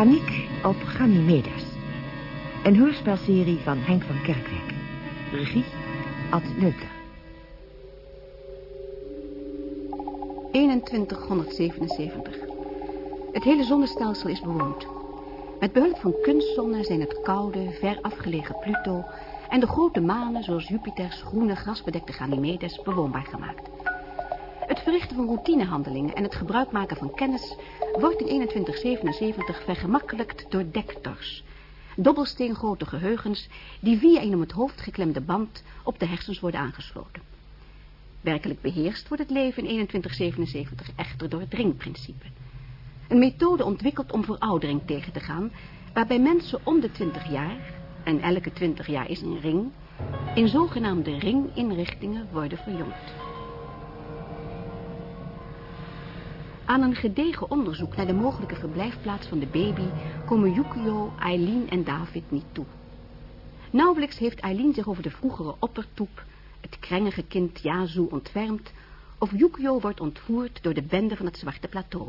Aniek op Ganymedes. Een hoorspelserie van Henk van Kerkwijk. Regie Ad Leupler. 2177. Het hele zonnestelsel is bewoond. Met behulp van kunstzonnen zijn het koude, ver afgelegen Pluto... en de grote manen, zoals Jupiters groene grasbedekte Ganymedes, bewoonbaar gemaakt. Het verrichten van routinehandelingen en het gebruik maken van kennis... wordt in 2177 vergemakkelijkt door dektors... dobbelsteengrote geheugens... die via een om het hoofd geklemde band op de hersens worden aangesloten. Werkelijk beheerst wordt het leven in 2177 echter door het ringprincipe... Een methode ontwikkeld om veroudering tegen te gaan... waarbij mensen om de 20 jaar, en elke 20 jaar is een ring... in zogenaamde ringinrichtingen worden verjongd. Aan een gedegen onderzoek naar de mogelijke verblijfplaats van de baby... komen Yukio, Eileen en David niet toe. Nauwelijks heeft Eileen zich over de vroegere oppertoep... het krengige kind Yazu ontfermd... of Yukio wordt ontvoerd door de bende van het Zwarte Plateau...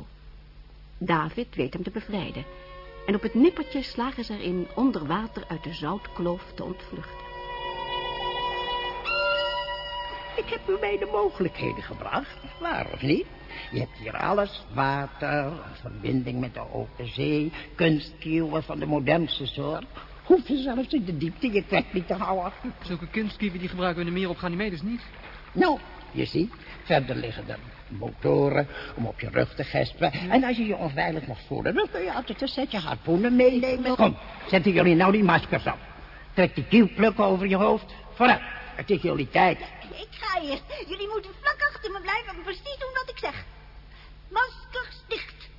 David weet hem te bevrijden. En op het nippertje slagen ze erin onder water uit de zoutkloof te ontvluchten. Ik heb u bij de mogelijkheden gebracht, waar of niet? Je hebt hier alles. Water, een verbinding met de open zee, kunstkieuwen van de modernste soort. Hoef je zelfs in de diepte je kwek niet te houden. Zulke kunstkieven die gebruiken we in de meer op Ganymedes niet. Nou, je ziet, verder liggen er motoren om op je rug te gespen. En als je je onveilig mag voelen, dan kun je altijd een setje harpoenen meenemen. Kom, zetten jullie nou die maskers op. Trek die kielpluk over je hoofd. Vooruit, het is jullie tijd. Ik ga eerst. Jullie moeten vlak achter me blijven en precies doen wat ik zeg. Maskers dicht.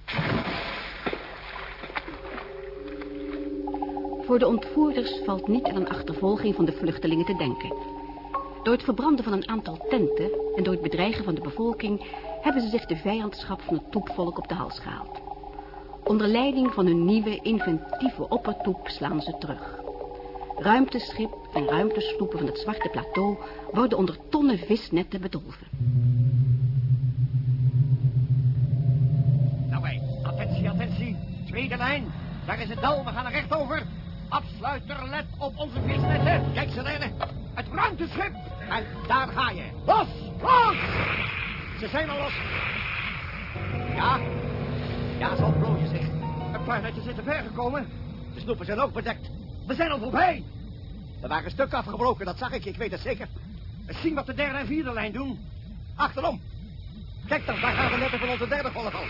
Voor de ontvoerders valt niet aan een achtervolging van de vluchtelingen te denken. Door het verbranden van een aantal tenten en door het bedreigen van de bevolking... hebben ze zich de vijandschap van het toepvolk op de hals gehaald. Onder leiding van hun nieuwe, inventieve oppertoep slaan ze terug. Ruimteschip en ruimtesloepen van het Zwarte Plateau... worden onder tonnen visnetten bedolven. Nou wij, attentie, attentie. Tweede lijn. Daar is het dal, we gaan er recht over. Afsluiter, let op onze visnetten. Kijk, sirene. Het ruimteschip. En daar ga je. Los, los. Ze zijn al los. Ja, ja, zo vlooien zich. Een paar netjes zitten ver gekomen. De snoepen zijn ook bedekt. We zijn al voorbij. Er waren stukken afgebroken, dat zag ik, ik weet het zeker. Zien wat de derde en vierde lijn doen. Achterom. Kijk dan, daar gaan we netten van onze derde golf al.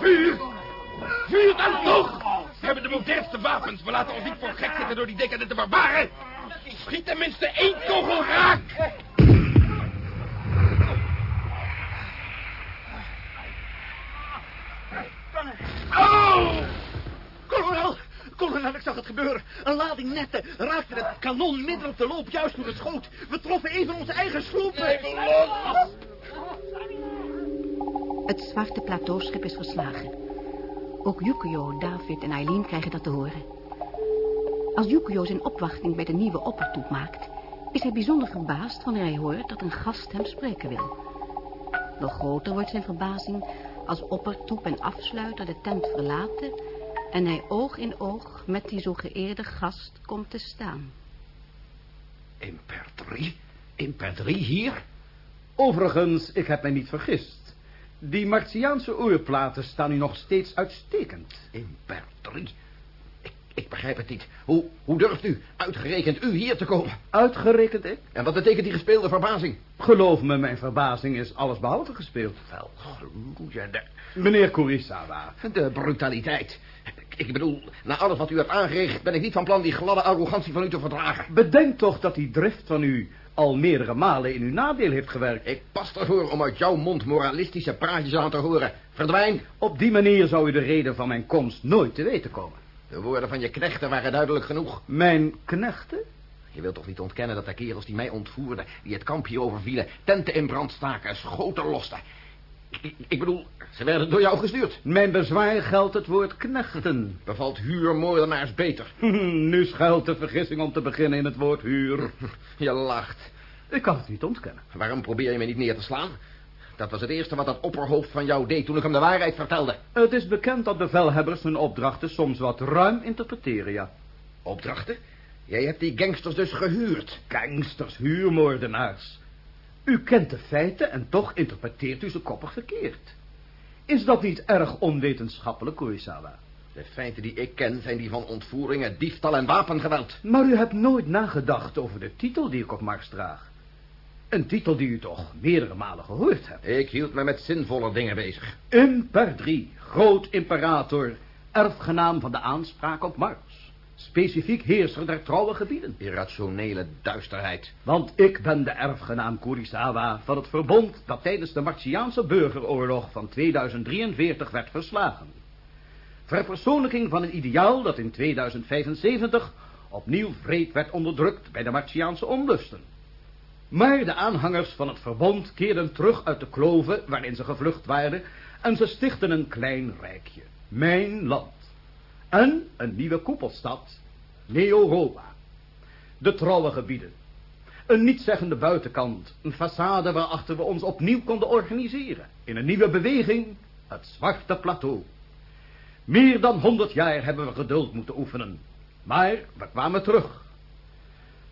Vuur! Vuur dan toch! We hebben de modernste wapens. We laten ons niet voor gek zitten door die decadente barbaren. Schiet tenminste één kogel raak! Oh! Kolonel! Kolonel, ik zag het gebeuren. Een lading netten raakte het kanon midden op de loop juist toen het schoot. We troffen even onze eigen sloepen. Het Zwarte Plateauschip is verslagen. Ook Yukio, David en Eileen krijgen dat te horen. Als Yukio zijn opwachting bij de nieuwe oppertoep maakt... is hij bijzonder verbaasd wanneer hij hoort dat een gast hem spreken wil. Nog groter wordt zijn verbazing als oppertoep en afsluiter de tent verlaten... en hij oog in oog met die zo geëerde gast komt te staan. Imperdrie? Imperdrie hier? Overigens, ik heb mij niet vergist. Die Martiaanse oorplaten staan u nog steeds uitstekend. Imperdrie? Ik, begrijp het niet. Hoe, hoe durft u, uitgerekend u, hier te komen? Uitgerekend ik? En wat betekent die gespeelde verbazing? Geloof me, mijn verbazing is allesbehalve gespeeld. Wel, gloeiende. Meneer Kurisawa. De brutaliteit. Ik bedoel, na alles wat u hebt aangericht... ben ik niet van plan die gladde arrogantie van u te verdragen. Bedenk toch dat die drift van u al meerdere malen in uw nadeel heeft gewerkt. Ik pas ervoor om uit jouw mond moralistische praatjes aan te horen. Verdwijn. Op die manier zou u de reden van mijn komst nooit te weten komen. De woorden van je knechten waren duidelijk genoeg. Mijn knechten? Je wilt toch niet ontkennen dat de kerels die mij ontvoerden... die het kamp hier overvielen, tenten in brand staken, schoten losten. Ik, ik bedoel, ze werden door jou gestuurd. Mijn bezwaar geldt het woord knechten. Bevalt huurmoordenaars beter. nu schuilt de vergissing om te beginnen in het woord huur. Je lacht. Ik kan het niet ontkennen. Waarom probeer je me niet neer te slaan? Dat was het eerste wat dat opperhoofd van jou deed toen ik hem de waarheid vertelde. Het is bekend dat bevelhebbers hun opdrachten soms wat ruim interpreteren, ja. Opdrachten? Jij hebt die gangsters dus gehuurd. Gangsters, huurmoordenaars. U kent de feiten en toch interpreteert u ze koppig verkeerd. Is dat niet erg onwetenschappelijk, Kurisawa? De feiten die ik ken zijn die van ontvoeringen, diefstal en wapengeweld. Maar u hebt nooit nagedacht over de titel die ik op Mars draag. Een titel die u toch meerdere malen gehoord hebt. Ik hield me met zinvolle dingen bezig. Imper 3, groot imperator, erfgenaam van de aanspraak op Mars. Specifiek heerser der trouwe gebieden. Irrationele duisterheid. Want ik ben de erfgenaam Kurisawa van het verbond dat tijdens de Martiaanse burgeroorlog van 2043 werd verslagen. Verpersoonlijking van een ideaal dat in 2075 opnieuw vreed werd onderdrukt bij de Martiaanse onlusten. Maar de aanhangers van het verbond keerden terug uit de kloven waarin ze gevlucht waren en ze stichten een klein rijkje, mijn land. En een nieuwe koepelstad, Neoroba. De trouwe gebieden. Een nietzeggende buitenkant, een façade waarachter we ons opnieuw konden organiseren. In een nieuwe beweging, het Zwarte Plateau. Meer dan honderd jaar hebben we geduld moeten oefenen. Maar we kwamen terug.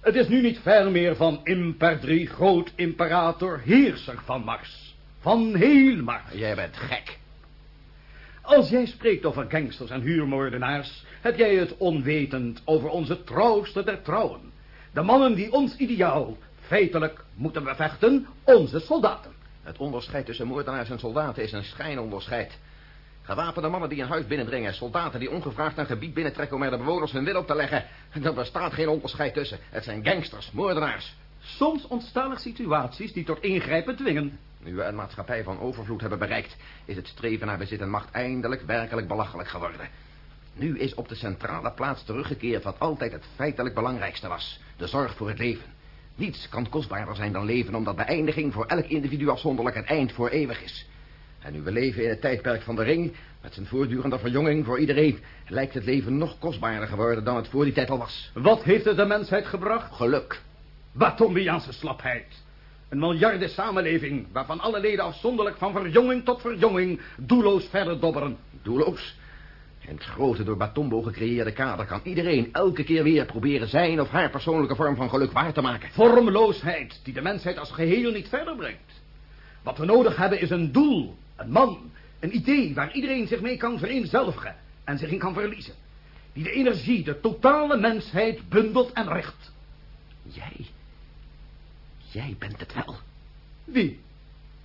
Het is nu niet ver meer van Imper 3, groot imperator, heerser van Mars. Van heel Mars. Jij bent gek. Als jij spreekt over gangsters en huurmoordenaars, heb jij het onwetend over onze trouwste der trouwen. De mannen die ons ideaal feitelijk moeten bevechten, onze soldaten. Het onderscheid tussen moordenaars en soldaten is een schijnonderscheid. Gewapende mannen die een huis binnendringen, soldaten die ongevraagd een gebied binnentrekken om er de bewoners hun wil op te leggen. Er bestaat geen onderscheid tussen. Het zijn gangsters, moordenaars. Soms ontstaan er situaties die tot ingrijpen dwingen. Nu we een maatschappij van overvloed hebben bereikt, is het streven naar bezit en macht eindelijk werkelijk belachelijk geworden. Nu is op de centrale plaats teruggekeerd wat altijd het feitelijk belangrijkste was. De zorg voor het leven. Niets kan kostbaarder zijn dan leven, omdat beëindiging voor elk individu afzonderlijk het eind voor eeuwig is. En nu we leven in het tijdperk van de ring, met zijn voortdurende verjonging voor iedereen, lijkt het leven nog kostbaarder geworden dan het voor die tijd al was. Wat heeft het de mensheid gebracht? Geluk. Batombiaanse slapheid. Een miljarden samenleving waarvan alle leden afzonderlijk van verjonging tot verjonging doelloos verder dobberen. Doelloos? In het grote door Batombo gecreëerde kader kan iedereen elke keer weer proberen zijn of haar persoonlijke vorm van geluk waar te maken. Vormloosheid die de mensheid als geheel niet verder brengt. Wat we nodig hebben is een doel, een man, een idee waar iedereen zich mee kan vereenzelvigen en zich in kan verliezen. Die de energie, de totale mensheid bundelt en richt. Jij? Jij bent het wel. Wie?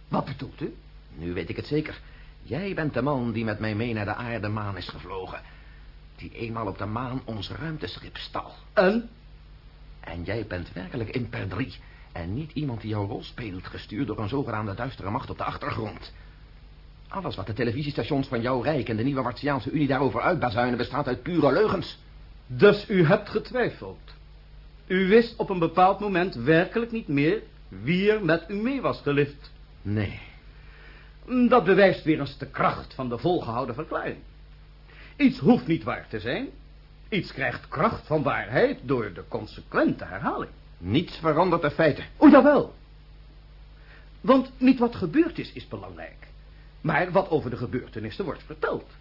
Wat bedoelt u? Nu weet ik het zeker. Jij bent de man die met mij mee naar de aarde-maan is gevlogen. Die eenmaal op de maan ons ruimteschip stal. En? En jij bent werkelijk Imper 3. En niet iemand die jouw rol speelt, gestuurd door een zogenaamde duistere macht op de achtergrond. Alles wat de televisiestations van jouw rijk en de nieuwe Martiaanse Unie daarover uitbazuinen bestaat uit pure leugens. Dus u hebt getwijfeld. U wist op een bepaald moment werkelijk niet meer wie er met u mee was gelift. Nee. Dat bewijst weer eens de kracht van de volgehouden verklaring. Iets hoeft niet waar te zijn. Iets krijgt kracht van waarheid door de consequente herhaling. Niets verandert de feiten. O, jawel. Want niet wat gebeurd is, is belangrijk. Maar wat over de gebeurtenissen wordt verteld.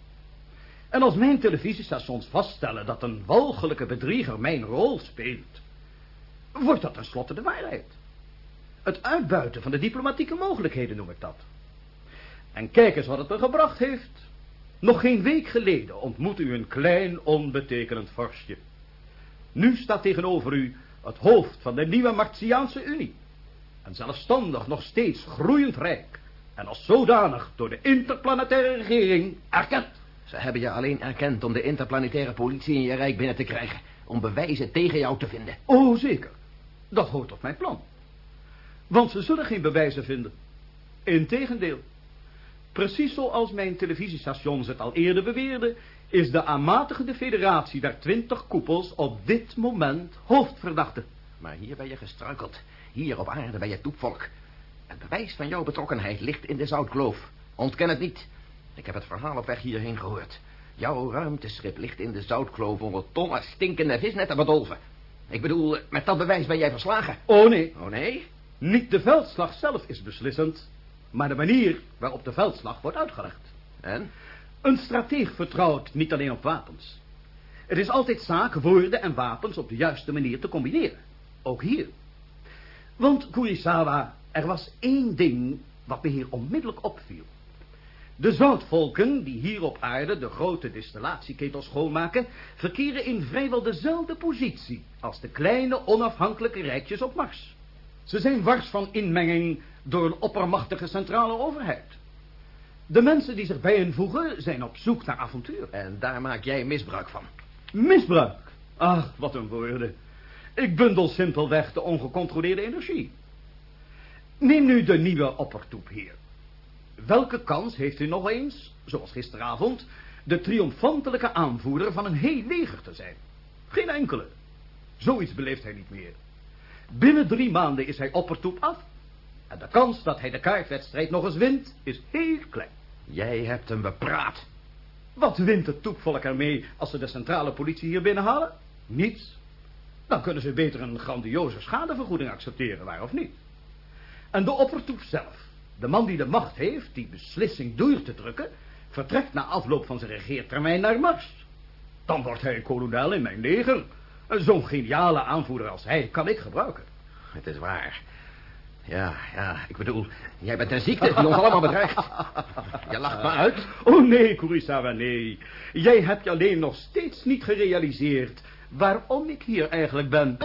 En als mijn televisiestations vaststellen dat een walgelijke bedrieger mijn rol speelt... wordt dat tenslotte de waarheid. Het uitbuiten van de diplomatieke mogelijkheden noem ik dat. En kijk eens wat het me gebracht heeft. Nog geen week geleden ontmoette u een klein onbetekenend vorstje. Nu staat tegenover u het hoofd van de nieuwe Martiaanse Unie. En zelfstandig nog steeds groeiend rijk. En als zodanig door de interplanetaire regering erkend. Ze hebben je alleen erkend om de interplanetaire politie in je rijk binnen te krijgen. Om bewijzen tegen jou te vinden. Oh, zeker. Dat hoort op mijn plan. Want ze zullen geen bewijzen vinden. Integendeel. Precies zoals mijn televisiestations het al eerder beweerden... is de aanmatigende federatie der twintig koepels op dit moment hoofdverdachte. Maar hier ben je gestruikeld. Hier op aarde ben je toepvolk. Het bewijs van jouw betrokkenheid ligt in de zoutkloof. Ontken het niet. Ik heb het verhaal op weg hierheen gehoord. Jouw ruimteschip ligt in de zoutkloof onder tonnen stinkende visnetten bedolven. Ik bedoel, met dat bewijs ben jij verslagen. Oh nee. Oh nee? Niet de veldslag zelf is beslissend, maar de manier waarop de veldslag wordt uitgelegd. En? Een strateeg vertrouwt niet alleen op wapens. Het is altijd zaak woorden en wapens op de juiste manier te combineren. Ook hier. Want, Kurisawa, er was één ding wat me hier onmiddellijk opviel. De zoutvolken, die hier op aarde de grote distillatieketels schoonmaken... verkeren in vrijwel dezelfde positie als de kleine onafhankelijke rijkjes op Mars. Ze zijn wars van inmenging door een oppermachtige centrale overheid. De mensen die zich bij hen voegen zijn op zoek naar avontuur. En daar maak jij misbruik van. Misbruik? Ach, wat een woorden. Ik bundel simpelweg de ongecontroleerde energie. Neem nu de nieuwe oppertoep hier. Welke kans heeft u nog eens, zoals gisteravond, de triomfantelijke aanvoerder van een heel leger te zijn? Geen enkele. Zoiets beleeft hij niet meer. Binnen drie maanden is hij oppertoep af. En de kans dat hij de kaartwedstrijd nog eens wint, is heel klein. Jij hebt hem bepraat. Wat wint het toepvolk ermee als ze de centrale politie hier binnenhalen? Niets. Dan kunnen ze beter een grandioze schadevergoeding accepteren, waar of niet. En de oppertoep zelf, de man die de macht heeft die beslissing door te drukken, vertrekt na afloop van zijn regeertermijn naar Mars. Dan wordt hij kolonel in mijn leger. Zo'n geniale aanvoerder als hij kan ik gebruiken. Het is waar. Ja, ja, ik bedoel, jij bent een ziekte die ons allemaal bedreigt. Je lacht me uit. Oh nee, Kurisawa, nee. Jij hebt je alleen nog steeds niet gerealiseerd waarom ik hier eigenlijk ben.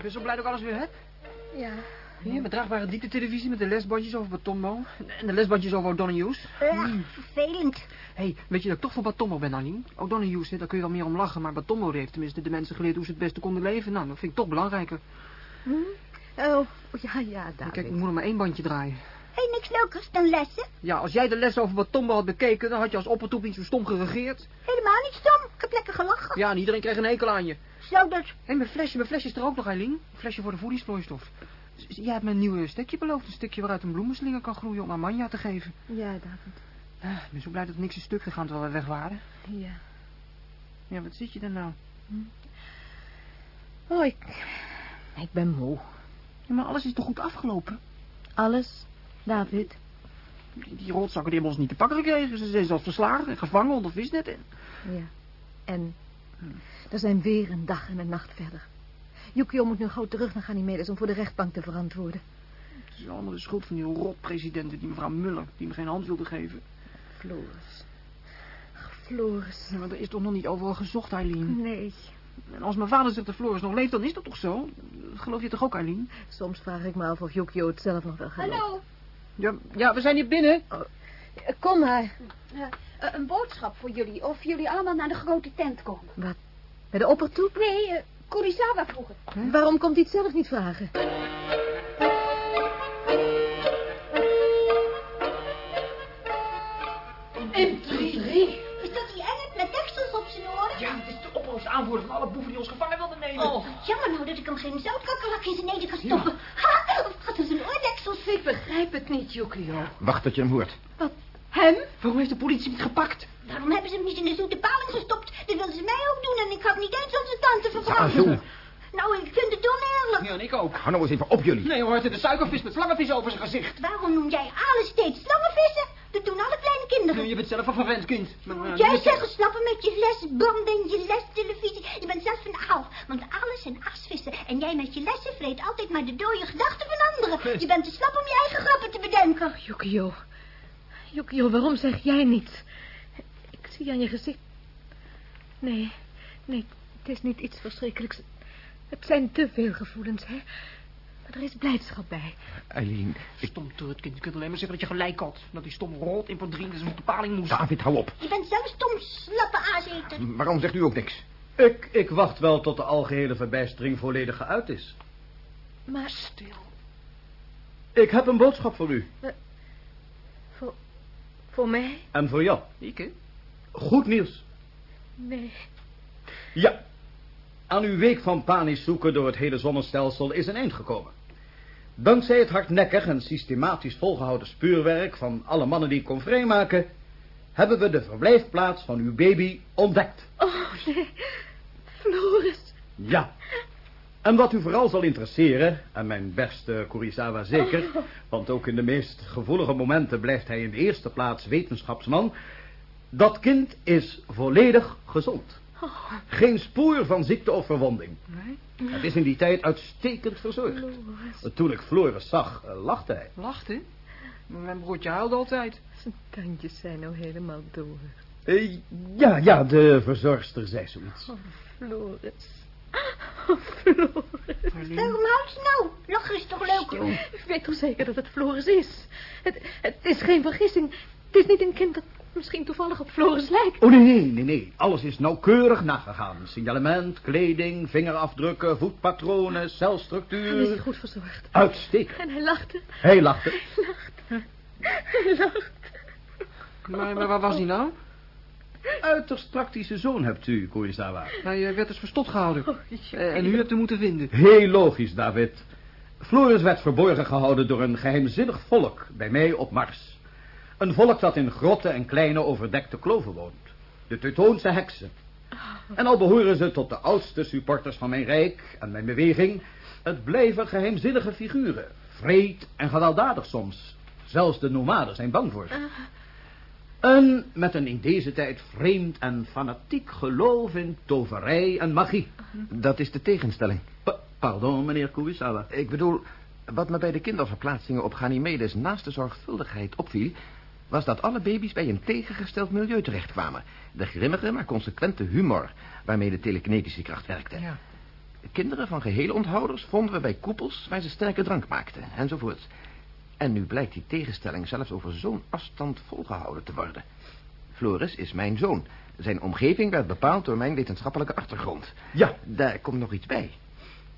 Ik ben zo blij dat ik alles weer heb. Ja. Hier, mijn draagbare dieptetelevisie met de lesbandjes over Batombo. En de lesbandjes over O'Donnell Hughes. Ja, vervelend. Hé, hey, weet je dat ik toch voor Batombo ben? O'Donnell Hughes, hè, daar kun je wel meer om lachen, maar Batombo heeft tenminste de mensen geleerd hoe ze het beste konden leven. Nou, dat vind ik toch belangrijker. Oh, ja, ja, David. Kijk, ik moet nog maar één bandje draaien. Hé, niks leukers dan lessen? Ja, als jij de les over Batombo had bekeken, dan had je als oppertoep niet zo stom geregeerd. Helemaal niet stom. Ik heb lekker gelachen. Ja, en iedereen kreeg een hekel aan je. Dat... Hé, mijn flesje, mijn flesje is er ook nog, Eileen. Een flesje voor de voedingsvloeistof. Jij hebt me een nieuw stekje beloofd. Een stukje waaruit een bloemenslinger kan groeien om aan Manja te geven. Ja, David. Ah, ik ben zo blij dat niks is stuk gegaan terwijl we weg waren. Ja. Ja, wat zit je er nou? Oh, ik... Ik ben moe. Ja, maar alles is toch goed afgelopen? Alles, David. Die, die rotzakken die hebben ons niet te pakken gekregen. Ze zijn zelfs verslagen en gevangen onder visnetten. Ja. En er zijn weer een dag en een nacht verder. Yukio moet nu gauw terug naar Ganymedes om voor de rechtbank te verantwoorden. Het is allemaal de schuld van die rotpresidenten, die mevrouw Muller, die me geen hand wilde geven. Floris. Ach, Floris. Ja, maar er is toch nog niet overal gezocht, Eileen? Nee. En als mijn vader zegt dat Floris nog leeft, dan is dat toch zo? Dat geloof je toch ook, Eileen? Soms vraag ik me af of Yukio het zelf nog wel gelooft. Hallo, Ja, ja, we zijn hier binnen. Eh, Kom maar. eh, een boodschap voor jullie. Of jullie allemaal naar de grote tent komen. Wat? Bij de oppertoep? Nee, uh, Kurisawa vroeger. Waarom komt hij het zelf niet vragen? Intrigue. Is dat die engel met deksels op zijn oren? Ja, het is de opperhoofdaanvoerder van alle boeven die ons gevangen wilden nemen. Oh, jammer nou dat ik hem geen zoutkakkelak in zijn eten kan stoppen. Ha, of gaat er zijn oordeksels? Ik begrijp het niet, Yukio. Wacht tot je hem hoort. Wat? Hem? Waarom heeft de politie niet gepakt? Waarom hebben ze hem niet in de zoete paling gestopt? Dat wilden ze mij ook doen en ik had niet eens onze tante Ja, verbranden. Nou, ik vind het oneerlijk. Ja, en ik ook. Hou nou eens even op jullie. Nee hoor, het is een suikervis met slangenvis over zijn gezicht. Waarom noem jij alles steeds slangenvissen? Dat doen alle kleine kinderen. Je bent zelf een verwend kind. Maar, maar, Jij zegt snappen met je lesbanden en je lestelevisie. Je bent zelf een aal, want alles zijn aasvissen. En jij met je lessen vreet altijd maar de dode gedachten van anderen. Je bent te slap om je eigen grappen te bedenken. Yukio. Yukio, waarom zeg jij niets? Ik zie aan je gezicht... Nee, nee, het is niet iets verschrikkelijks. Het zijn te veel gevoelens, hè? Maar er is blijdschap bij. Eileen, ik... Stom trutkind. Je kunt alleen maar zeggen dat je gelijk had. Dat die stom rot in in zijn bepaling moest. David, hou op. Je bent zelf stom slappe aaseter. Waarom zegt u ook niks? Ik, ik wacht wel tot de algehele verbijstering volledig geuit is. Maar Stil. Ik heb een boodschap voor u. voor, voor mij? En voor jou. Ik, hè? Goed nieuws. Nee. Ja. Aan uw week van panisch zoeken door het hele zonnestelsel is een eind gekomen. Dankzij het hardnekkig en systematisch volgehouden speurwerk van alle mannen die ik kon vrijmaken... hebben we de verblijfplaats van uw baby ontdekt. Oh, nee. Floris. Ja. En wat u vooral zal interesseren, en mijn beste Kurisawa zeker, want ook in de meest gevoelige momenten blijft hij in de eerste plaats wetenschapsman, dat kind is volledig gezond. Geen spoor van ziekte of verwonding. Nee? Het is in die tijd uitstekend verzorgd. Floris. Toen ik Floris zag, eh, lachte hij. Lachte? Mijn broertje huilde altijd. Zijn tandjes zijn nou helemaal door. Eh, ja, ja, de verzorgster zei zoiets. Oh, Floris. Oh, Floris. Waarom houdt ze nou? Lachen is toch leuk? Ik weet toch zeker dat het Floris is. Het, het is geen vergissing. Het is niet een kind dat misschien toevallig op Floris lijkt. Oh, nee, nee, nee, nee. Alles is nauwkeurig nagegaan. Signalement, kleding, vingerafdrukken, voetpatronen, Hij is celstructuur. goed verzorgd. Uitstekend. En hij lachte. Hij lachte. Hij lachte. Maar, maar waar was hij nou? Uiterst praktische zoon hebt u, Kurisawa. Hij eh, werd dus verstopt gehouden. Oh, Eh, en u hebt hem moeten vinden. Heel logisch, David. Floris werd verborgen gehouden door een geheimzinnig volk bij mij op Mars. Een volk dat in grotten en kleine overdekte kloven woont. De Teutoonse heksen. En al behoren ze tot de oudste supporters van mijn rijk en mijn beweging... het blijven geheimzinnige figuren. Vreed en gewelddadig soms. Zelfs de nomaden zijn bang voor ze. En met een in deze tijd vreemd en fanatiek geloof in toverij en magie. Dat is de tegenstelling. Pa- pardon, meneer Kurisawa. Ik bedoel, wat me bij de kinderverplaatsingen op Ganymedes naast de zorgvuldigheid opviel... was dat alle baby's bij een tegengesteld milieu terechtkwamen. De grimmige, maar consequente humor waarmee de telekinetische kracht werkte. Ja. Kinderen van gehele onthouders vonden we bij koepels waar ze sterke drank maakten, enzovoort. En nu blijkt die tegenstelling zelfs over zo'n afstand volgehouden te worden. Floris is mijn zoon. Zijn omgeving werd bepaald door mijn wetenschappelijke achtergrond. Ja, Daar komt nog iets bij.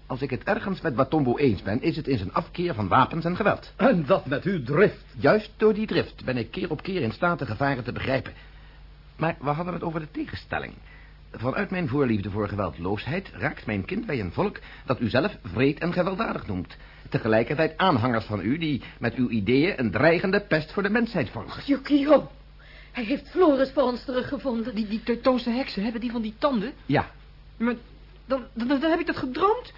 Als ik het ergens met Batombo eens ben, is het in zijn afkeer van wapens en geweld. en dat met uw drift. Juist door die drift ben ik keer op keer in staat de gevaren te begrijpen. Maar we hadden het over de tegenstelling. Vanuit mijn voorliefde voor geweldloosheid raakt mijn kind bij een volk dat u zelf vreed en gewelddadig noemt. Tegelijkertijd aanhangers van u die met uw ideeën een dreigende pest voor de mensheid vormen. Yukio. Hij heeft Floris voor ons teruggevonden. Die, die Teutoonse heksen, hebben die van die tanden? Ja, Maar dan, dan, dan heb ik dat gedroomd.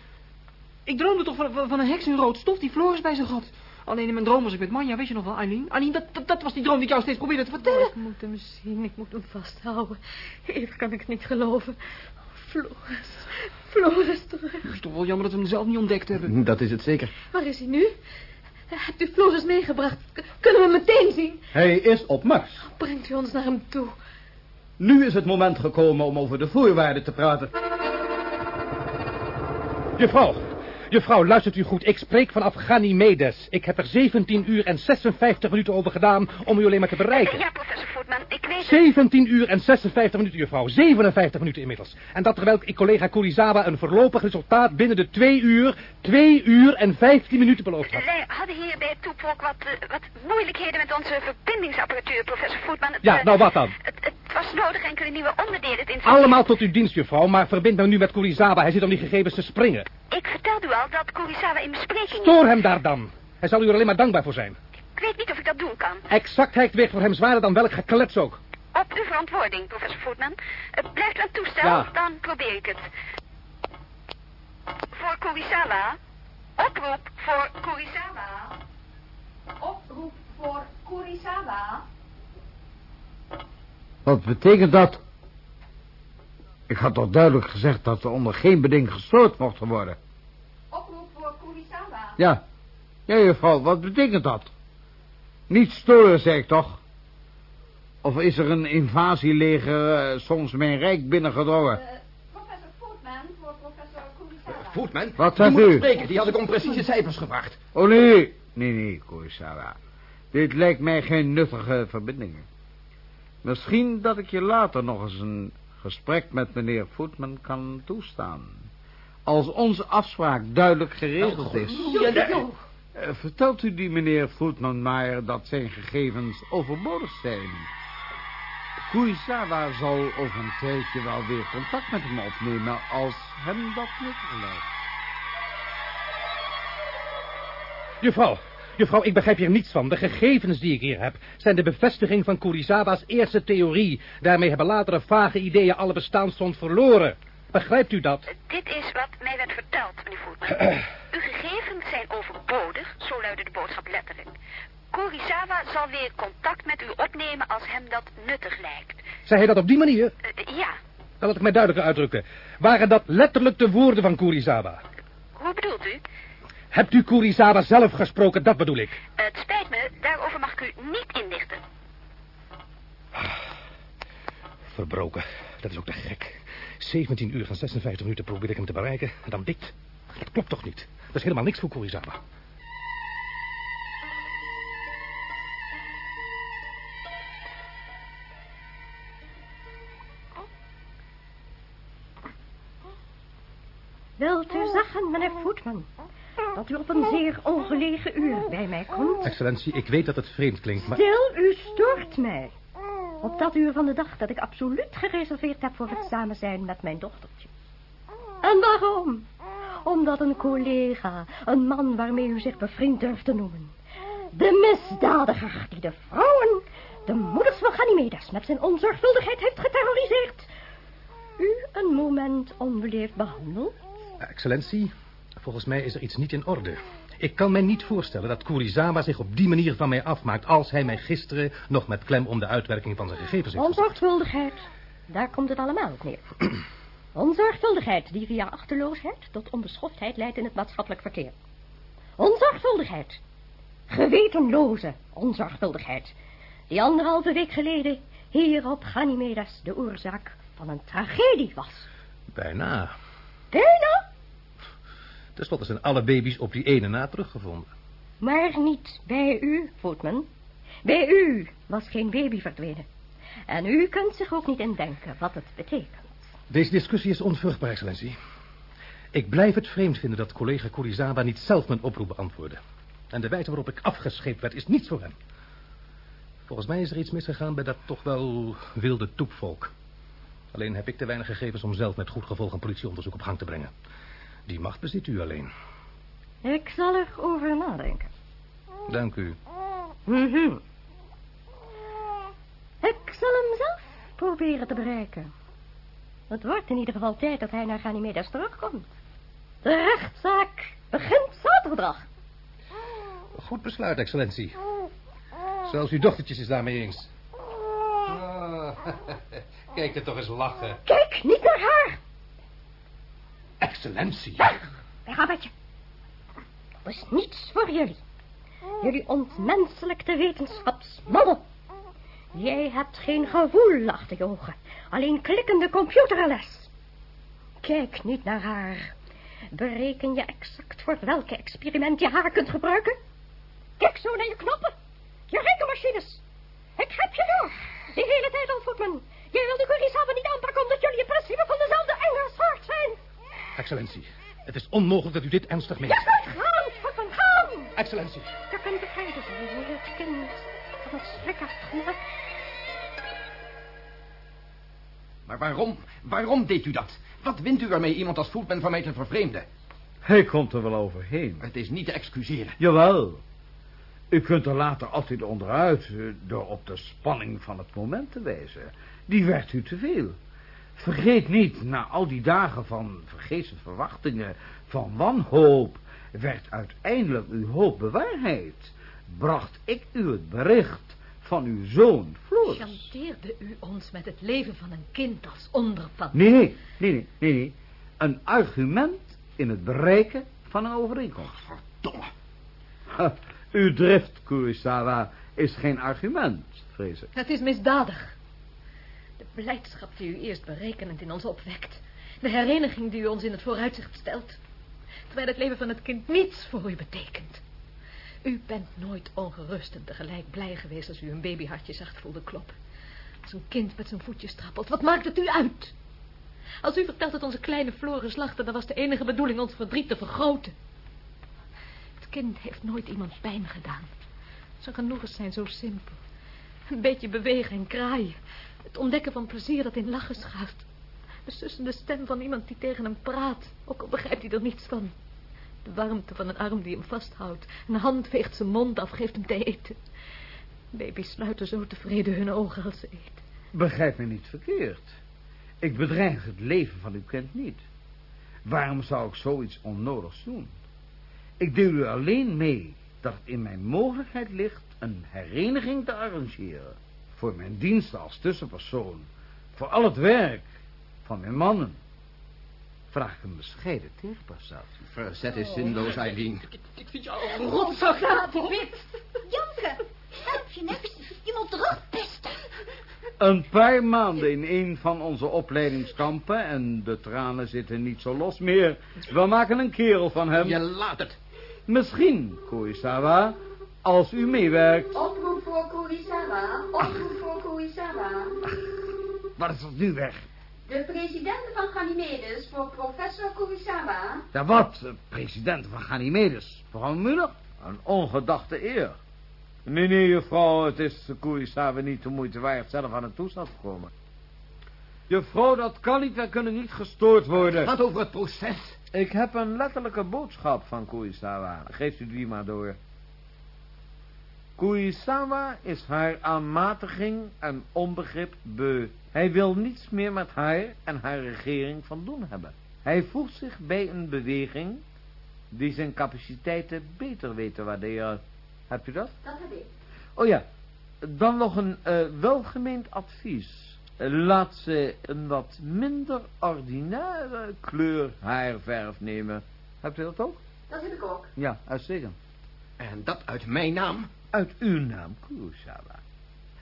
Ik droomde toch van, van, van een heks in rood stof die Floris bij zich had. Alleen in mijn droom was ik met Manja, weet je nog wel, Eileen? Eileen, dat, dat, dat was die droom die ik jou steeds probeerde te Oh, vertellen. ik moet hem zien. Ik moet hem vasthouden. Even kan ik het niet geloven. Floris. Floris terug. Het is toch wel jammer dat we hem zelf niet ontdekt hebben. dat is het zeker. Waar is hij nu? Hebt u Floris meegebracht? K- kunnen we hem meteen zien? Hij is op Mars. Brengt u ons naar hem toe. Nu is het moment gekomen om over de voorwaarden te praten. Juffrouw, juffrouw, luistert u goed. Ik spreek vanaf Ganymedes. Ik heb er 17 uur en 56 minuten over gedaan om u alleen maar te bereiken. Ja, professor Voetman, ik weet het. 17 uur en 56 minuten, juffrouw. 57 minuten inmiddels. En dat terwijl ik collega Kurizawa een voorlopig resultaat binnen de 2 uur, 2 uur en 15 minuten beloofd had. Wij hadden hier bij Toep ook wat, eh, wat moeilijkheden met onze verbindingsapparatuur, professor Voetman. Het, Ja, eh, nou wat dan? Het, het was nodig enkele nieuwe onderdelen te installeren. Allemaal tot uw dienst, juffrouw, maar verbind me nu met Kurizawa. Hij zit om die gegevens te springen. Ik vertelde u al dat Kurisawa in bespreking is. Stoor hem daar dan. Hij zal u er alleen maar dankbaar voor zijn. Ik weet niet of ik dat doen kan. Exactheid weegt voor hem zwaarder dan welk geklets ook. Op uw verantwoording, professor Voetman. Het blijft een toestel, Ja. dan probeer ik het. Voor Kurisawa. Oproep voor Kurisawa. Oproep voor Kurisawa. Wat betekent dat? Ik had toch duidelijk gezegd dat er onder geen beding gestoord mocht worden. Ja. Ja, juffrouw, wat betekent dat? Niet storen, zei ik toch? Of is er een invasieleger eh, soms mijn rijk binnengedrongen? Professor Voetman voor professor Kurisawa. Voetman, Wat die zegt moet u? spreken. Die had ik om precieze cijfers gevraagd. Oh, nee. Nee, nee, Kurisawa. Dit lijkt mij geen nuttige verbindingen. Misschien dat ik je later nog eens een gesprek met meneer Voetman kan toestaan. Als onze afspraak duidelijk geregeld is. Yukio. Eh, vertelt u die meneer Voetman maar dat zijn gegevens overbodig zijn. Kurisawa zal over een tijdje wel weer contact met hem opnemen als hem dat nuttig lijkt. Juffrouw, Juffrouw, ik begrijp hier niets van. De gegevens die ik hier heb zijn de bevestiging van Kurisawa's eerste theorie. Daarmee hebben latere vage ideeën alle bestaansgrond verloren. Begrijpt u dat? Dit is wat mij werd verteld, meneer Voetman. Uw gegevens zijn overbodig, zo luidde de boodschap letterlijk. Kurisawa zal weer contact met u opnemen als hem dat nuttig lijkt. Zei hij dat op die manier? Eh, ja, Dan laat ik mij duidelijker uitdrukken. Waren dat letterlijk de woorden van Kurisawa? hoe bedoelt u? Hebt u Kurisawa zelf gesproken, dat bedoel ik. Het spijt me, daarover mag ik u niet inlichten. Verbroken. Dat is ook te gek. 17 uur en 56 minuten probeer ik hem te bereiken. En dan dit. Dat klopt toch niet? Dat is helemaal niks voor Kurisawa. Wel te zeggen, meneer Voetman, dat u op een zeer ongelegen uur bij mij komt. Excellentie, ik weet dat het vreemd klinkt, maar... Stil, u stoort mij. Op dat uur van de dag dat ik absoluut gereserveerd heb voor het samen zijn met mijn dochtertje. En waarom? Omdat een collega, een man waarmee u zich bevriend durft te noemen, de misdadiger die de vrouwen, de moeders van Ganymedes, met zijn onzorgvuldigheid heeft geterroriseerd, u een moment onbeleefd behandelt? Excellentie, volgens mij is er iets niet in orde. Ik kan mij niet voorstellen dat Kurisawa zich op die manier van mij afmaakt... als hij mij gisteren nog met klem om de uitwerking van zijn gegevens heeft. Onzorgvuldigheid. Daar komt het allemaal op neer. Onzorgvuldigheid die via achterloosheid tot onbeschoftheid leidt in het maatschappelijk verkeer. Onzorgvuldigheid. Gewetenloze onzorgvuldigheid. Die anderhalve week geleden hier op Ganymedes de oorzaak van een tragedie was. Bijna. Bijna, Ten slotte zijn alle baby's op die ene na teruggevonden. maar niet bij u, Voetman. Bij u was geen baby verdwenen. En u kunt zich ook niet indenken wat het betekent. Deze discussie is onvruchtbaar, excellentie. Ik blijf het vreemd vinden dat collega Kurisawa niet zelf mijn oproep beantwoordde. En de wijze waarop ik afgescheept werd is niets voor hem. Volgens mij is er iets misgegaan bij dat toch wel wilde toepvolk. Alleen heb ik te weinig gegevens om zelf met goed gevolg een politieonderzoek op gang te brengen. Die macht bezit u alleen. Ik zal erover nadenken. Dank u. Mhm. Ik zal hem zelf proberen te bereiken. Het wordt in ieder geval tijd dat hij naar Ganymedes terugkomt. De rechtszaak begint zaterdag. Goed besluit, excellentie. Zelfs uw dochtertjes is daarmee eens. Ah, kijk er toch eens lachen. Kijk niet naar haar. Excellentie. Wij gaan met. Dat is niets voor jullie. Jullie ontmenselijkte wetenschapsmannen. Jij hebt geen gevoel achter je ogen. Alleen klikkende computerles. Kijk niet naar haar. Bereken je exact voor welk experiment je haar kunt gebruiken? Kijk zo naar je knoppen. Je rekenmachines. Ik heb je door. De hele tijd al, Voetman. Jij wil de Kurisawa niet aanpakken omdat jullie in principe van dezelfde enge soort zijn. Excellentie, het is onmogelijk dat u dit ernstig meent. Je kunt gaan, Voetman, gaan. Excellentie. Je kunt bevrijden zijn, het kind van het. Maar waarom? Waarom deed u dat? Wat wint u ermee iemand als Voetman van mij te vervreemden? Hij komt er wel overheen. Het is niet te excuseren. Jawel. U kunt er later altijd onderuit eh, door op de spanning van het moment te wijzen. Die werd u te veel. Vergeet niet, na al die dagen van vergeefse verwachtingen, van wanhoop, werd uiteindelijk uw hoop bewaarheid. Bracht ik u het bericht van uw zoon, Floris. Chanteerde u ons met het leven van een kind als onderpand? Nee, nee, nee, nee, nee, nee. Een argument in het bereiken van een overeenkomst. Verdomme. Ha, uw drift, Kurisawa, is geen argument, vrees ik. Het is misdadig. Blijdschap die u eerst berekenend in ons opwekt. De hereniging die u ons in het vooruitzicht stelt. Terwijl het leven van het kind niets voor u betekent. U bent nooit ongerust en tegelijk blij geweest als u een babyhartje zacht voelde kloppen. Als een kind met zijn voetjes trappelt. Wat maakt het u uit? Als u vertelt dat onze kleine Floris lachte, dan was de enige bedoeling ons verdriet te vergroten. Het kind heeft nooit iemand pijn gedaan. Zijn genoegens zijn zo simpel. Een beetje bewegen en kraaien. Het ontdekken van plezier dat in lachen schuift. De sussende stem van iemand die tegen hem praat. Ook al begrijpt hij er niets van. De warmte van een arm die hem vasthoudt. Een hand veegt zijn mond af, geeft hem te eten. Baby's sluiten zo tevreden hun ogen als ze eten. Begrijp me niet verkeerd. Ik bedreig het leven van uw kind niet. Waarom zou ik zoiets onnodigs doen? Ik deel u alleen mee dat het in mijn mogelijkheid ligt een hereniging te arrangeren. Voor mijn diensten als tussenpersoon. Voor al het werk van mijn mannen. Vraag ik een bescheiden tegenprestatie. Verzet is zinloos, Eileen. Ik vind jou een Rotzak wit. Janke, help je niks. Je moet terugpesten. Een paar maanden in een van onze opleidingskampen... en de tranen zitten niet zo los meer. We maken een kerel van hem. Je laat het. Misschien, Koisawa, als u meewerkt. Kurisawa. Oproep voor Kurisawa. Wat is dat nu weg? De president van Ganymedes voor professor Kurisawa. Ja, wat? eh, President van Ganymedes. Mevrouw Muller? Een ongedachte eer. Nee, nee, juffrouw, het is Kurisawa niet de moeite waard zelf aan het toestand te komen. Juffrouw, dat kan niet, wij kunnen niet gestoord worden. Het gaat over het proces. Ik heb een letterlijke boodschap van Kurisawa. Geeft u die maar door. Kurisawa is haar aanmatiging en onbegrip beu. Hij wil niets meer met haar en haar regering van doen hebben. Hij voegt zich bij een beweging die zijn capaciteiten beter weet te waarderen. Hebt u dat? Dat heb ik. Oh ja, dan nog een eh, welgemeend advies. Laat ze een wat minder ordinaire kleur haarverf nemen. Hebt u dat ook? Dat heb ik ook. Ja, uitstekend. En dat uit mijn naam. Uit uw naam, Kurosawa.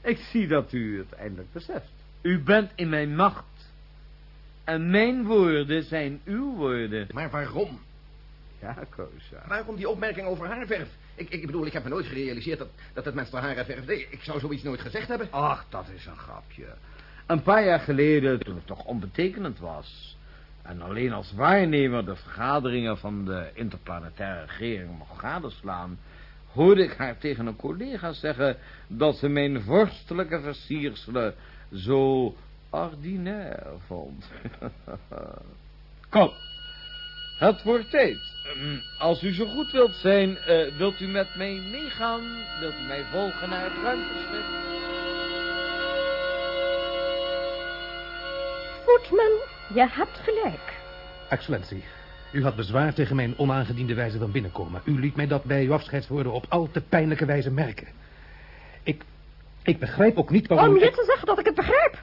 Ik zie dat u het eindelijk beseft. U bent in mijn macht. En mijn woorden zijn uw woorden. Maar waarom? Ja, Kurosawa. Waarom die opmerking over haarverf? Ik, ik bedoel, ik heb me nooit gerealiseerd dat, dat het mensen haarverf deed. Ik zou zoiets nooit gezegd hebben. Ach, dat is een grapje. Een paar jaar geleden, toen het toch onbetekenend was... en alleen als waarnemer de vergaderingen van de interplanetaire regering mocht gadeslaan... hoorde ik haar tegen een collega zeggen... dat ze mijn vorstelijke versierselen zo ordinair vond. Kom, het wordt tijd. Ehm, Als u zo goed wilt zijn, eh, wilt u met mij meegaan? Wilt u mij volgen naar het ruimteschip? Voetman, je hebt gelijk. Excellentie, u had bezwaar tegen mijn onaangediende wijze van binnenkomen. U liet mij dat bij uw afscheidswoorden op al te pijnlijke wijze merken. Ik, ik begrijp ook niet waarom... Om je ik- te zeggen dat ik het begrijp.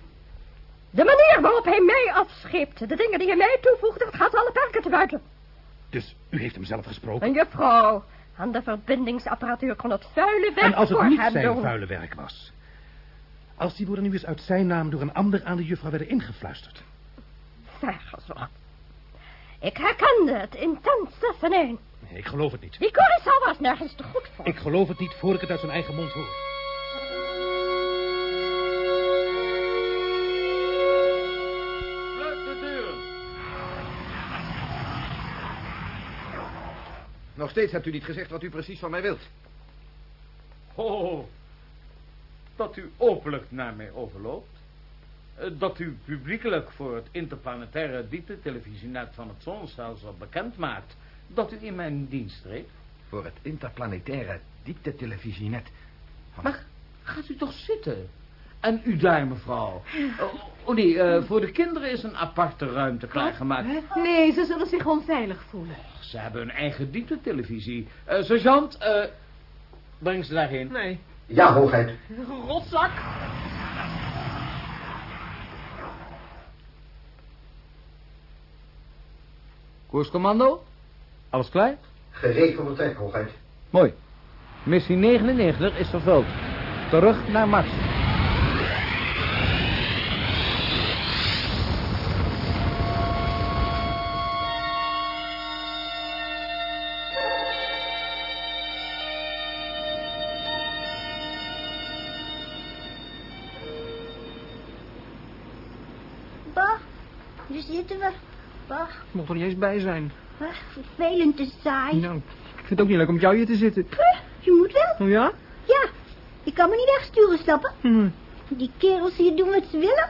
De manier waarop hij mij afscheepte, de dingen die hij mij toevoegde, dat gaat alle perken te buiten. Dus u heeft hem zelf gesproken? En juffrouw, aan de verbindingsapparatuur kon het vuile werk En als het niet zijn doen. vuile werk was? Als die woorden nu eens uit zijn naam door een ander aan de juffrouw werden ingefluisterd. Vergezocht. Ik herkende het intense venijn. Nee, ik geloof het niet. Die Curaçao was nergens te goed voor. Ik geloof het niet voor ik het uit zijn eigen mond hoor. Sluit de deur. Nog steeds hebt u niet gezegd wat u precies van mij wilt. Oh, dat u openlijk naar mij overloopt. Eh, Dat u publiekelijk voor het interplanetaire dieptetelevisienet van het zonnestelsel bekend maakt dat u in mijn dienst treedt. Voor het interplanetaire dieptetelevisienet. Maar gaat u toch zitten? En u daar, mevrouw. Oh, oh nee, eh, voor de kinderen is een aparte ruimte klaargemaakt. Nee, ze zullen zich onveilig voelen. Ze hebben hun eigen dieptetelevisie. Eh sergeant, eh, breng ze daarheen. Nee. Ja, hoogheid. Rotzak. Koerscommando? Alles klaar? Gereed voor vertrek, hoogheid. Mooi. Missie 99 is vervuld. Terug naar Mars. Ik er niet eens bij zijn. bah, vervelend te saai. Nou, ik vind het ook niet leuk om jou hier te zitten. Je moet wel. Oh ja? Ja, je kan me niet wegsturen, snappen? Hm. Die kerels hier doen wat ze willen.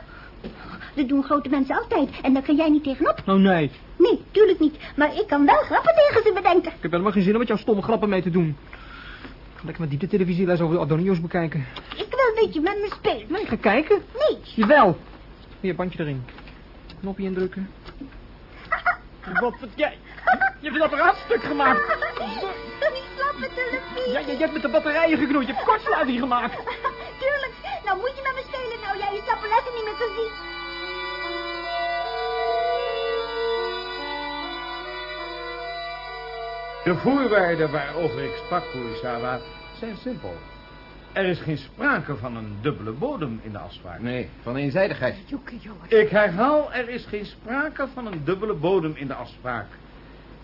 Dat doen grote mensen altijd. En daar kan jij niet tegenop. Oh nee, Nee, tuurlijk niet. Maar ik kan wel grappen tegen ze bedenken. ik heb helemaal geen zin om met jouw stomme grappen mee te doen. Ik ga lekker met diepte televisieles over de Adonios bekijken. Ik wil een beetje met me spelen. Nee, ik ga kijken. Nee. Jawel. Hier, bandje erin. Knopje indrukken. Wat, jij... Je hebt het apparaat stuk gemaakt. Die slappe televisie. Ja, je, je hebt met de batterijen geknoeid. Je hebt kortsluiting gemaakt. Tuurlijk. Nou moet je met me spelen nou jij je slappe lessen niet meer kan zien. De voorwaarden waarover ik sprak, Kurisawa, zijn simpel. Er is geen sprake van een dubbele bodem in de afspraak. Nee, van eenzijdigheid. Ik herhaal, er is geen sprake van een dubbele bodem in de afspraak.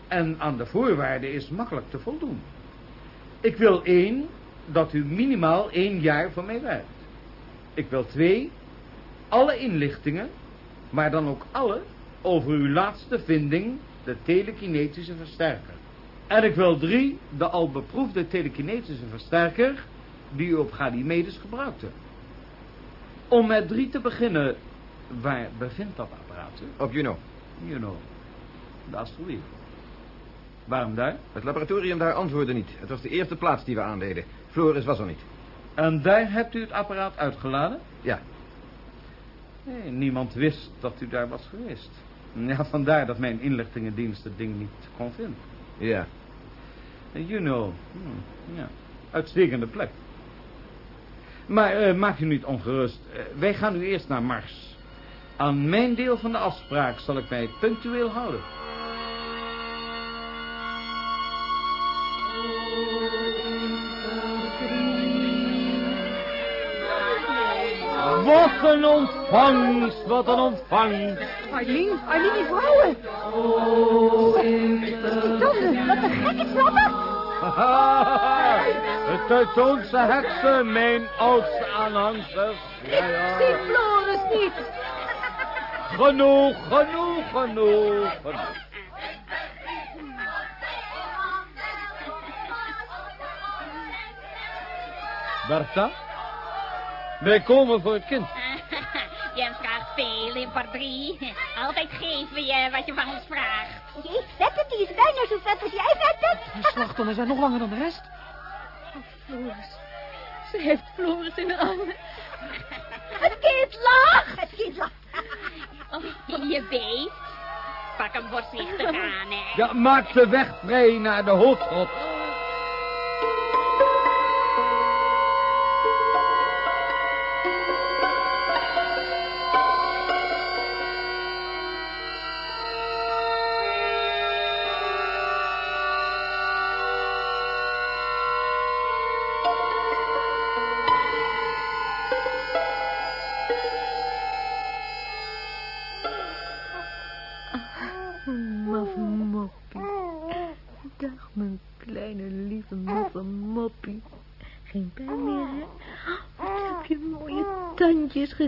En aan de voorwaarden is makkelijk te voldoen. Ik wil één, dat u minimaal één jaar voor mij werkt. Ik wil twee, alle inlichtingen, maar dan ook alle, over uw laatste vinding, de telekinetische versterker. En ik wil drie, de al beproefde telekinetische versterker, die u op Ganymedes gebruikte. Om met drie te beginnen, waar bevindt dat apparaat zich? Op Juno. Know, de asteroïde. Waarom daar? Het laboratorium daar antwoordde niet. Het was de eerste plaats die we aandeden. Floris was er niet. En daar hebt u het apparaat uitgeladen? Ja. Nee, niemand wist dat u daar was geweest. Ja, vandaar dat mijn inlichtingendienst het ding niet kon vinden. Ja. Know, hmm, ja, uitstekende plek. Maar eh, maak u niet ongerust. Eh, wij gaan nu eerst naar Mars. Aan mijn deel van de afspraak zal ik mij punctueel houden. Wat een ontvangst, wat een ontvangst. Eileen, Eileen, die vrouwen. Verdomme, wat een gekke slappen. Het Teutoonse heksen, mijn oudste aanhangsters. Ja, ja. Zie Floris niet. Genoeg, genoeg, genoeg, genoeg. Bertha? Wij komen voor het kind. Jij vraagt veel in par drie. Altijd geven je wat je van ons vraagt. Jee, Vetter, die is bijna zo vet als jij, Vetter. De slagtonnen zijn nog langer dan de rest. Floris. Ze heeft Floris in haar armen. Het kind lacht. Het kind lacht. Je beest. Pak hem voorzichtig aan, hè. Ja, maak de weg vrij naar de hoofdgrot.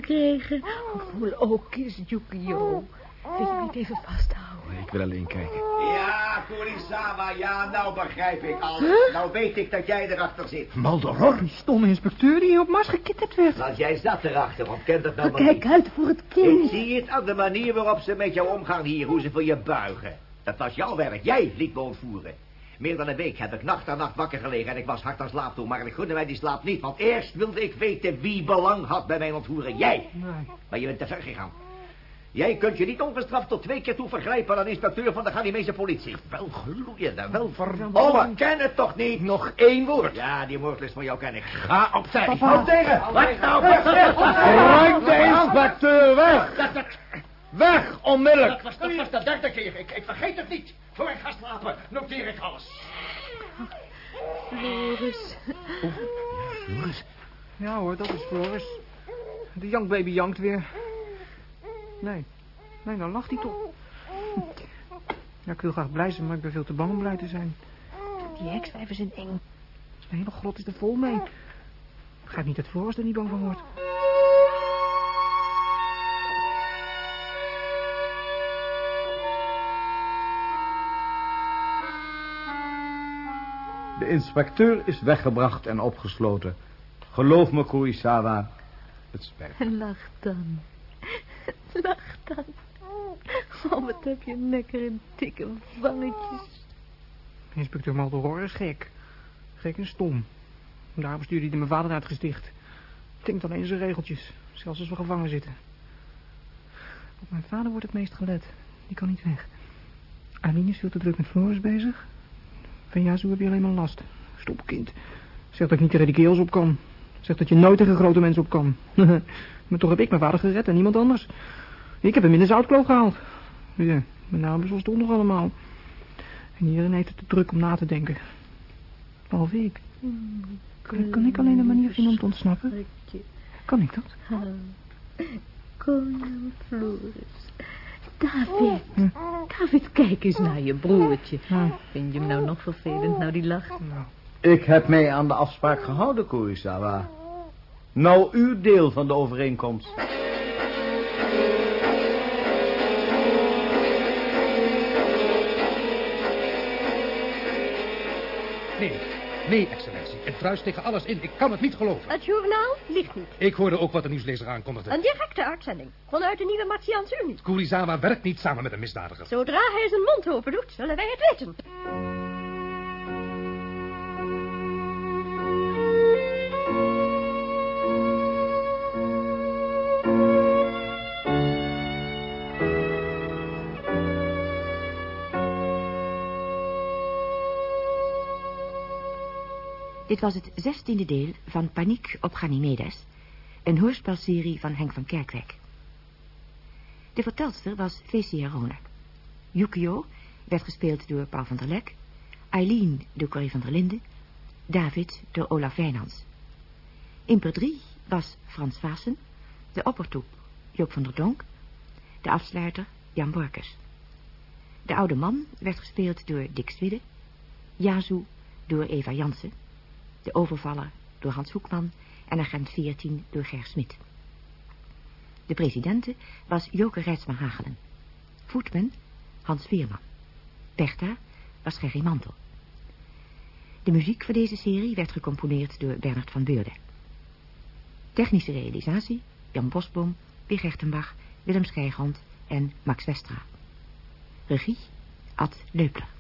Gekregen. Voel ook eens, Yukio. Wil je niet even vasthouden? Ik wil alleen kijken. Ja, Kurisawa, ja, nou begrijp ik alles. Huh? Nou weet ik dat jij erachter zit. Maldoror? Die stomme inspecteur die hier op Mars gekidnapt werd. Want jij zat erachter, want kent dat nou maar Kijk niet. uit voor het Ik kind. zie het aan de manier waarop ze met jou omgaan hier, hoe ze voor je buigen. Dat was jouw werk, jij liet me ontvoeren. Meer dan een week heb ik nacht aan nacht wakker gelegen en ik was hard aan slaap toe, maar ik gunde mij die slaap niet, want eerst wilde ik weten wie belang had bij mijn ontvoering. Jij! Nee. Maar je bent te ver gegaan. Jij kunt je niet ongestraft tot twee keer toe vergrijpen aan een inspecteur van de Ghanimese politie. Wel gloeiende, wel ver... Oh, ken het toch niet? Nog één woord. Ja, die moordlist van jou ken ik. Ga opzij. Hou tegen! Wat nou? Ruik de inspecteur weg! Weg, onmiddellijk! dat, was, dat was de derde keer. Ik, ik vergeet het niet. Voor ik ga slapen, noteer ik alles. Floris. Ja hoor, dat is Floris. De jankbaby jankt weer. Nee. Nee, nou lacht hij toch. Ja, ik wil graag blij zijn, maar ik ben veel te bang om blij te zijn. Die hekswijven zijn eng. De hele grot is er vol mee. Ik begrijp niet dat Floris er niet bang van wordt. De inspecteur is weggebracht en opgesloten. Geloof me, Kurisawa, het spijt. Lach dan. Lach dan. Oh, wat heb je nekker in dikke wangetjes. Inspecteur Maldoror is gek. Gek en stom. Daarom stuurde hij mijn vader uit het gesticht. Denkt alleen zijn regeltjes. Zelfs als we gevangen zitten. Op mijn vader wordt het meest gelet. Die kan niet weg. Aline is veel te druk met Floris bezig. Van ja, zo heb je alleen maar last. Stop, kind. Zeg dat ik niet tegen die kerels op kan. Zeg dat je nooit tegen grote mensen op kan. maar toch heb ik mijn vader gered en niemand anders. Ik heb hem in de zoutkloof gehaald. Ja, mijn naam is wel nog allemaal. En iedereen heeft het te druk om na te denken. Behalve ik. Kan, kan ik alleen een manier vinden om te ontsnappen? Kan ik dat? Kom nou, Floris. David, David, kijk eens naar je broertje. Vind je hem nou nog vervelend, nou die lacht? Ik heb mij aan de afspraak gehouden, Kurisawa. Nou uw deel van de overeenkomst. Nee, nee, excellentie. Het druist tegen alles in. Ik kan het niet geloven. Het journaal ligt niet. Ik hoorde ook wat de nieuwslezer aankondigde. Een directe uitzending. Vanuit de nieuwe Martiaanse Unie. Kurizawa werkt niet samen met een misdadiger. Zodra hij zijn mond open doet, zullen wij het weten. Dit was het zestiende deel van Paniek op Ganymedes, een hoorspelserie van Henk van Kerkwijk. De vertelster was Fecia Rona. Yukio werd gespeeld door Paul van der Lek, Eileen door Corrie van der Linden, David door Olaf Wijnands. Imper 3 was Frans Vaassen, de oppertoep Joop van der Donk, de afsluiter Jan Borkers. De oude man werd gespeeld door Dick Swidde, Yazoo door Eva Jansen, de overvaller door Hans Hoekman en agent 14 door Ger Smit. De presidente was Joke Rijtsma Hagelen. Voetman Hans Veerman. Bertha was Gerry Mantel. De muziek voor deze serie werd gecomponeerd door Bernard van Beurden. Technische realisatie Jan Bosboom, Wig Rechtenbach, Willem Schijgrond en Max Westra. Regie Ad Leupler.